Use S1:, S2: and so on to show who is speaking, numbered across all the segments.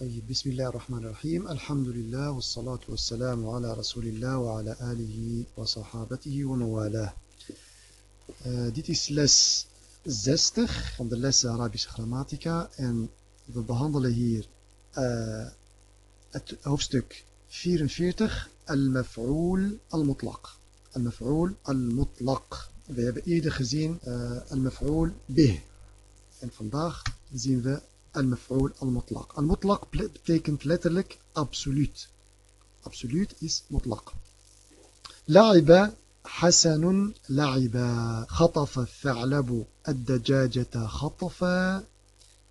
S1: طيب بسم الله الرحمن الرحيم الحمد لله والصلاة والسلام على رسول الله وعلى آله وصحابته وموالاه uh, Dit is les 60 van de lessen Arabische grammatica en we behandelen hier uh, het hoofdstuk 44 al-maf'ool al-mutlaq al-maf'ool al-mutlaq we hebben eerder gezien uh, al-maf'ool bih en vandaag zien we al-maf'ul al-mutlaq. Al-mutlaq betekent letterlijk absoluut. Absoluut is mutlaq. لعب حسن لعب. خطف الثعلب الدجاجة. خطفا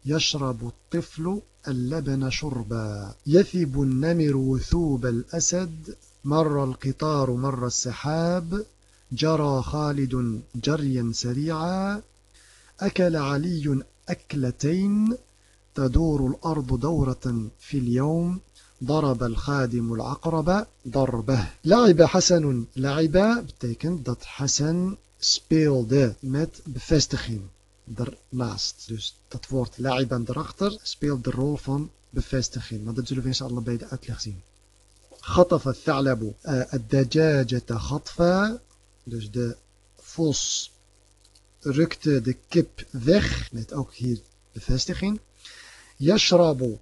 S1: يشرب الطفل اللبن شربا. يثب النمر وثوب الأسد. مر القطار مر السحاب. جرى خالد جريا سريعا. أكل علي أكلتين. تدور الأرض دورة في اليوم ضرب الخادم العقرب ضربه لعب حسن لعب betekent dat Hassan speelde met bevestiging ernaast. Dus dat woord la'iban erachter speelt de rol van bevestiging. Maar dat zullen we eens allebei de uitleg zien. خطف الثعلب الدجاجة خطفا dus de vos rukte de kip weg met ook hier bevestiging يشرب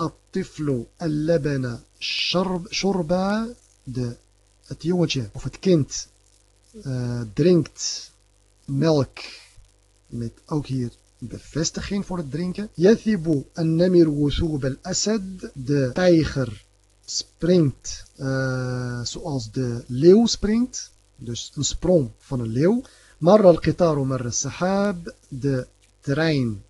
S1: الطفل اللبن شرب شربا de, het jongetje of het kind uh, drinkt melk met ook hier bevestiging voor het drinken. Yathibu an-namir wusub al-asad de tijger springt uh, zoals de leeuw springt dus een sprong van een leeuw. Mar al-qitaru mar al-sahab de trein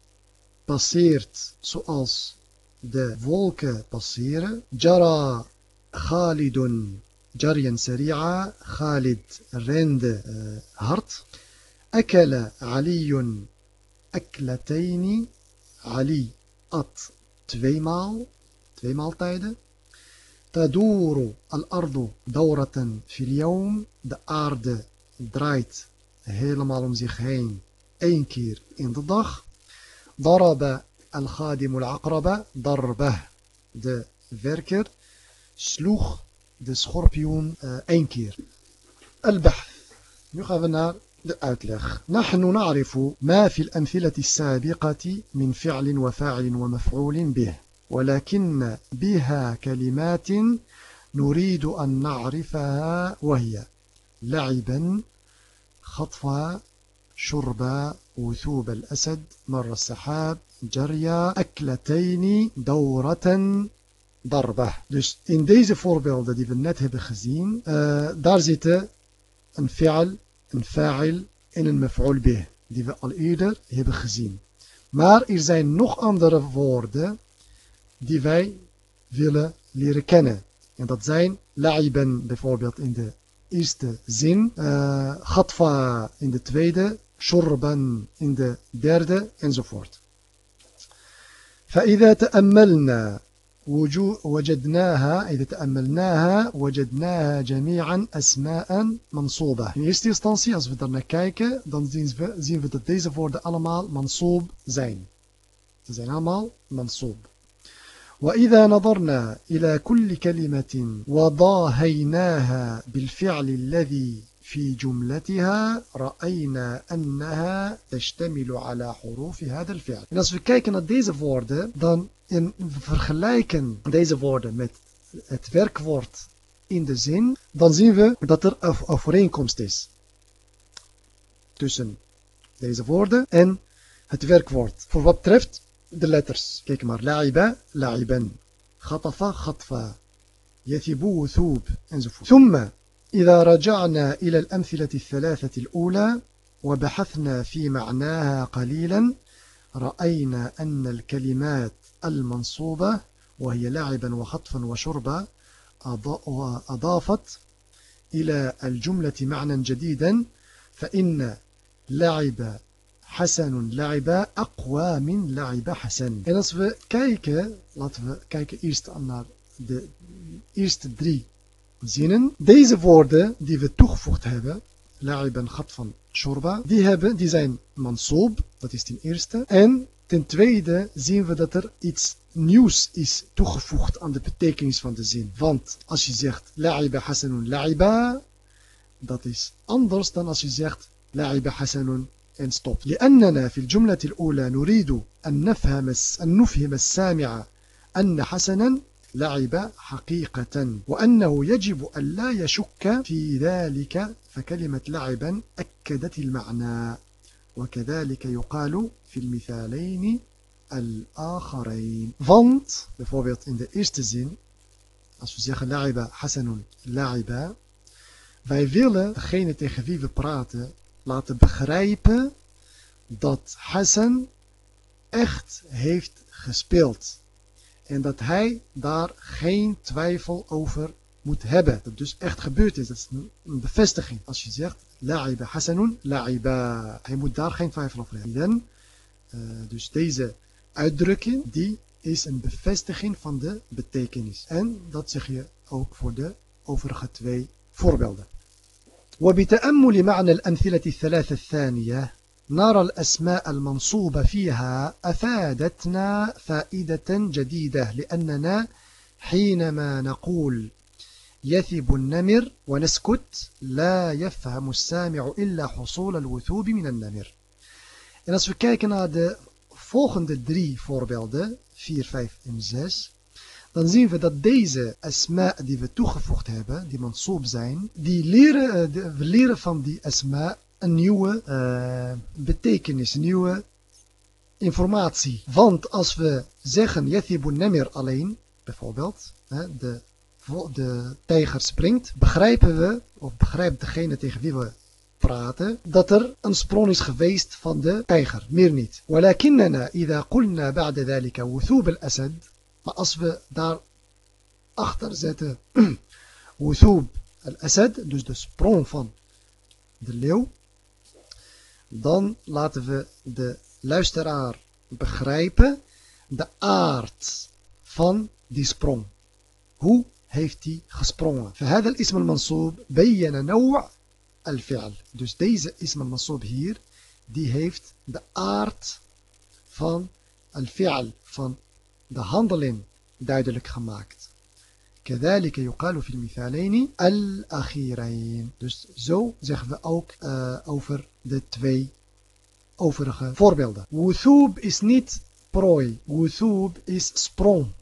S1: passeert zoals de wolken passeren. Jara Khalidun Sari'a. Khalid rende uh, hard. Akala Aliyun Aklataini. Ali at tweemaal, twee maaltijden. تدور الأرض دورة في اليوم de aarde draait helemaal om zich heen één keer in de dag ضرب الخادم العقرب ضربه de werker sloeg de schorpioen uh, één keer. البحث. Nu gaan we naar de uitleg. نحن نعرف ما في الأمثلة السابقة من فعل وفاعل ومفعول به ولكن بها كلمات نريد أن نعرفها وهي لعبا خطفا شربا وثوب الأسد مر السحاب جريا أكلتين دورة ضربة Dus in deze voorbeelden die we net hebben gezien, uh, daar zitten een fi'al, een fa'il en een maf'ul bih, die we al eerder hebben gezien. Maar er zijn nog andere woorden die wij willen leren kennen. En dat zijn la'iban bijvoorbeeld in de eerste zin, uh, ghatfa in de tweede, shurban in de derde enzovoort. فإذا تأملنا وجدناها إذا تأملناها وجدناها جميعا أسماء منصوبة. In eerste instantie, als we daar naar kijken, dan zien we, zien we dat deze woorden allemaal mansoob zijn. Ze zijn allemaal mansoob. وإذا نظرنا إلى كل كلمة وضاهيناها بالفعل الذي في جملتها رأينا أنها تشتمل على حروف هذا الفعل. En als we kijken naar deze woorden, dan in, we vergelijken deze woorden met het werkwoord in de zin, dan zien we dat er een overeenkomst is tussen deze woorden en het werkwoord. Voor wat betreft de letters. Kijk maar. La'iba, la'iban. Khatafa, khatfa. Yathibu, thub. Enzovoort. ثم إذا رجعنا إلى الأمثلة الثلاثة الأولى وبحثنا في معناها قليلا رأينا أن الكلمات المنصوبة وهي لعبا وخطفا وشربا أضافت إلى الجملة معنى جديدا فإن لعب حسن لعب أقوى من لعب حسن. En als we kijken, laten we kijken eerst naar de eerste drie zinnen. Deze woorden die we toegevoegd hebben, la'ib en gat van shorba, die, hebben, die zijn mansoob, dat is ten eerste. En Ten tweede zien we dat er iets nieuws is toegevoegd aan de betekenis van de zin. Want als je zegt la'iba hasanun la'iba, dat is anders dan als je zegt la'iba hasanun en stop. لأننا في الجملة الأولى نريد أن نفهم أن نفهم السامع أن حسنا لعب حقيقة وأنه يجب أن لا يشك في ذلك فكلمة لعبا أكدت المعنى وكذلك يقال في المثالين الآخرين want bijvoorbeeld in de eerste zin als we zeggen la'iba hasanun la'iba wij willen degene tegen wie we praten laten begrijpen dat Hassan echt heeft gespeeld en dat hij daar geen twijfel over moet hebben. Dat dus echt gebeurd is. Dat is een bevestiging. Als je zegt, la'iba hasanun la'iba. Hij moet daar geen twijfel over hebben. Uh, dus deze uitdrukking, die is een bevestiging van de betekenis. En dat zeg je ook voor de overige twee voorbeelden. وبتأمل معنى الأمثلة الثلاثة الثانية نرى الأسماء المنصوبة فيها أفادتنا فائدة جديدة لأننا حينما نقول يثب النمر ونسكت لا يفهم السامع إلا حصول الوثوب من النمر En als we kijken naar de volgende drie voorbeelden, 4, 5 en 6, dan zien we dat deze asma die we toegevoegd hebben, die mansoob zijn, die leren, we leren van die asma een nieuwe uh, betekenis, een nieuwe informatie. Want als we zeggen Yathibu Nemir alleen, bijvoorbeeld, hè, de, de tijger springt, begrijpen we, of begrijpt degene tegen wie we praten, dat er een sprong is geweest van de tijger, meer niet. ولكننا إذا قلنا بعد ذلك وثوب الأسد maar als we daar achter zetten wuthub al-asad, dus de sprong van de leeuw, dan laten we de luisteraar begrijpen de aard van die sprong. Hoe heeft hij gesprongen? فهذا الاسم المنصوب بين نوع الفعل. Dus deze ism al-mansoob hier, die heeft de aard van al-fi'al, van de handeling duidelijk gemaakt. كذلك يقال في المثالين الأخيرين. Dus zo zeggen we ook over de twee overige voorbeelden وثوب is niet بروي وثوب is sprong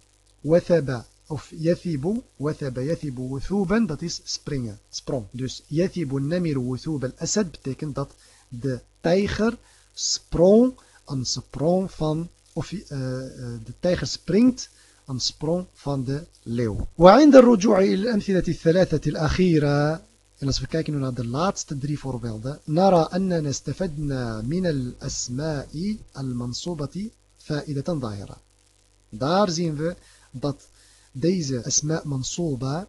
S1: وثب of يثب وثب يثب وثوبا dat is springen sprong dus يثب النمر وثوب الأسد betekent dat de tijger sprong een sprong van de, de tijger sprong een sprong van de leeuw. وعند الرجوع إلى الأمثلة الثلاثة الأخيرة En als we kijken nu naar de laatste drie voorbeelden. نرى أننا استفدنا من الأسماء المنصوبة فائدة ظاهرة. Daar zien we dat deze asma mansoba,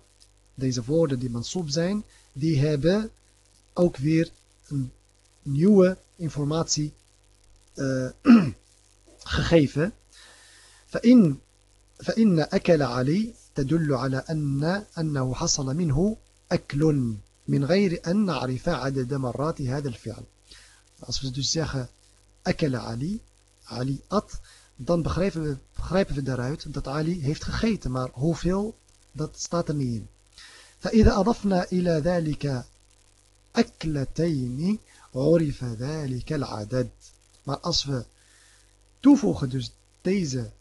S1: deze woorden die mansoob zijn, die hebben ook weer een nieuwe informatie uh, gegeven. فإن, فإن أكل علي تدل على أن أنه حصل منه أكل من غير أن نعرف عدد مرات هذا الفعل. Als we dus zeggen أكل علي, Ali at, dan begrijpen we, begrijpen we daaruit dat Ali heeft gegeten. Maar hoeveel, dat staat er niet in. فإذا أضفنا إلى ذلك أكلتين عرف ذلك العدد. Maar als we toevoegen dus deze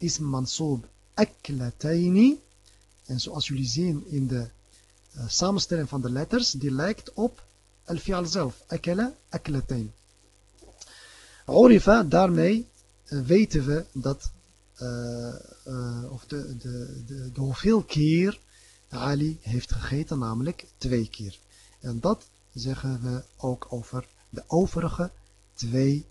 S1: ism mansoob aklataini. En zoals jullie zien in de uh, samenstelling van de letters, die lijkt op al-fi'al zelf. Akala, aklatain. Urifa, daarmee uh, weten we dat, uh, of de, de, de, de hoeveel keer Ali heeft gegeten, namelijk twee keer. En dat zeggen we ook over de overige twee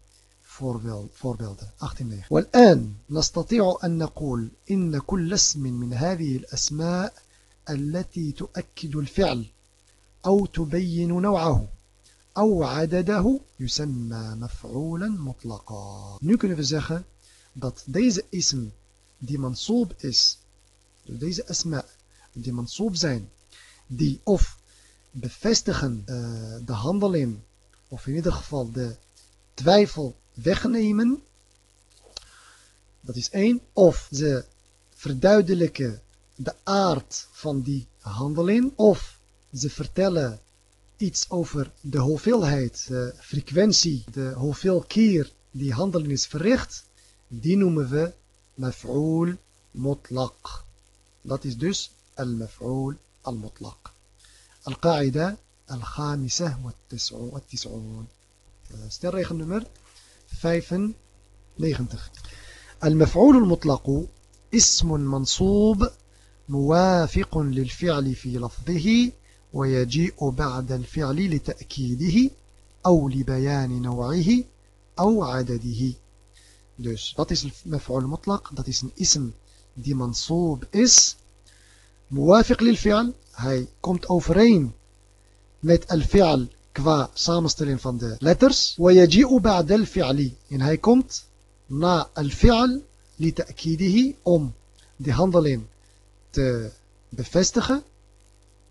S1: voorbeelden 18 والآن نستطيع أن نقول إن كل اسم من هذه الأسماء التي تؤكد الفعل أو تبين نوعه أو عدده يسمى مفعولا مطلقا Nu kunnen we zeggen dat deze ism die mansoob is, dus deze asma die mansoob zijn, die of bevestigen uh, de handeling, of in ieder geval de twijfel wegnemen. Dat is één. Of ze verduidelijken de aard van die handeling. Of ze vertellen iets over de hoeveelheid, de frequentie, de hoeveel keer die handeling is verricht. Die noemen we maf'ul mutlaq. Dat is dus al-maf'ul al-mutlaq. Al-qa'ida al-khamisah wa al-tis'oon. Eh, Stelregel nummer 95 المفعول المطلق اسم منصوب موافق للفعل في لفظه ويجيء بعد الفعل لتأكيده أو لبيان نوعه أو عدده. Dus dat is المفعول المطلق. Dat is اسم. Die منصوب is موافق للفعل. Hij komt overeen met الفعل qua samenstelling van de letters. ويجيء بعد الفعل en hij komt na al-fi'al لتأكيده om die handeling te bevestigen,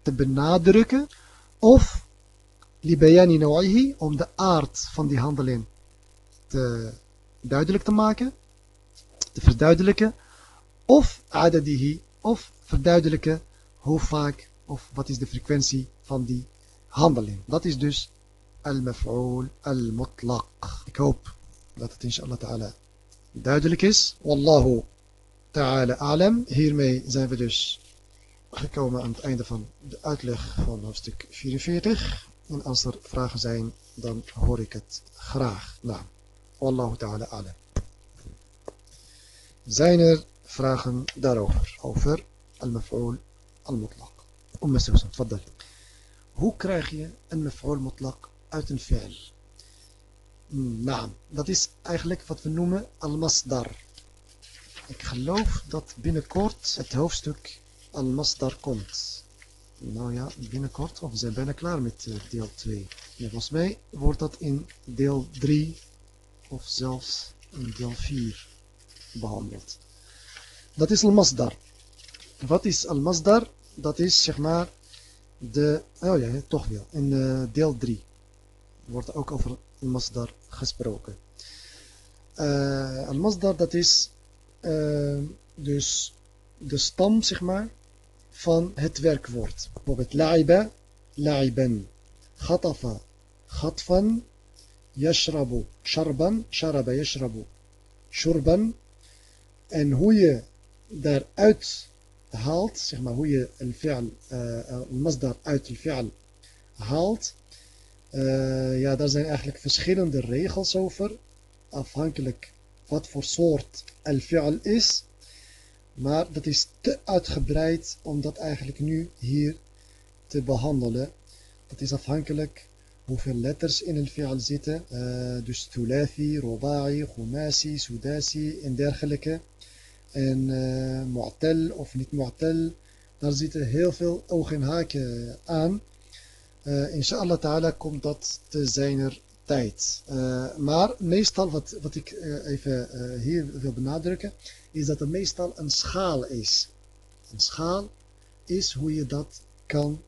S1: te benadrukken of libayani nau'ihi om de aard van die handeling te duidelijk te maken, te verduidelijken of adadihi of verduidelijken hoe vaak of wat is de frequentie van die handeling. Dat is dus al-maf'ul al-mutlaq. Ik hoop dat het inshallah ta'ala duidelijk is. Wallahu ta'ala a'lam. Hiermee zijn we dus gekomen aan het einde van de uitleg van hoofdstuk 44. En als er vragen zijn, dan hoor ik het graag. Nou, wallahu ta'ala a'lam. Zijn er vragen daarover? Over al-maf'ul al-mutlaq. Umm Susan, tfaddal. Hoe krijg je een maf'ul mutlaq uit een fi'l? Naam. Dat is eigenlijk wat we noemen al-masdar. Ik geloof dat binnenkort het hoofdstuk al-masdar komt. Nou ja, binnenkort, of we zijn bijna klaar met uh, deel 2. Ja, volgens mij wordt dat in deel 3 of zelfs in deel 4 behandeld. Dat is al-masdar. Wat is al-masdar? Dat is zeg maar de, oh ja, toch wel, in uh, deel 3 wordt ook over al-masdar gesproken. Uh, al-masdar dat is uh, dus de stam zeg maar van het werkwoord. Bijvoorbeeld la'iba, la'iban, khatafa, khatfan, yashrabu, sharban, sharaba, yashrabu, shurban. En hoe je daaruit haalt, zeg maar hoe je een fi'al, uh, een masdar uit een fi'al haalt, uh, ja, daar zijn eigenlijk verschillende regels over, afhankelijk wat voor soort al-fi'al is. Maar dat is te uitgebreid om dat eigenlijk nu hier te behandelen. Dat is afhankelijk hoeveel letters in een fi'al zitten. Uh, dus thulathi, ruba'i, khumasi, sudasi en dergelijke. En uh, mu'tal of niet mu'tal. Daar zitten heel veel ogen en haken aan. Uh, inshallah ta'ala komt dat te zijner tijd. Uh, maar meestal, wat, wat ik even hier wil benadrukken, is dat er meestal een schaal is. Een schaal is hoe je dat kan,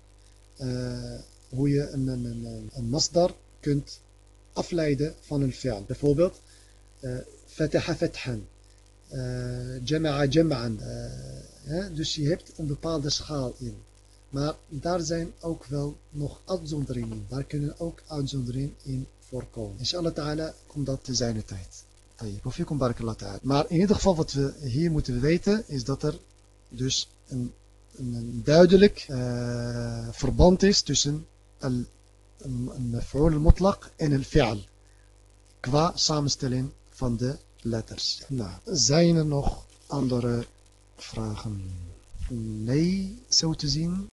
S1: hoe je een, een, een, een masdar kunt afleiden van een fi'al. Bijvoorbeeld, fataha fathan, jama'a jama'an. Dus je hebt een bepaalde schaal in. Maar daar zijn ook wel nog uitzonderingen. Daar kunnen ook uitzonderingen in voorkomen. Inshallah ta'ala komt dat te zijn tijd. Barakallah ta'ala. Maar in ieder geval wat we hier moeten weten is dat er dus een, een duidelijk uh, verband is tussen een maf'ul mutlaq en een fi'al. Qua samenstelling van de letters. Nou, zijn er nog andere vragen? Nee, zo te zien.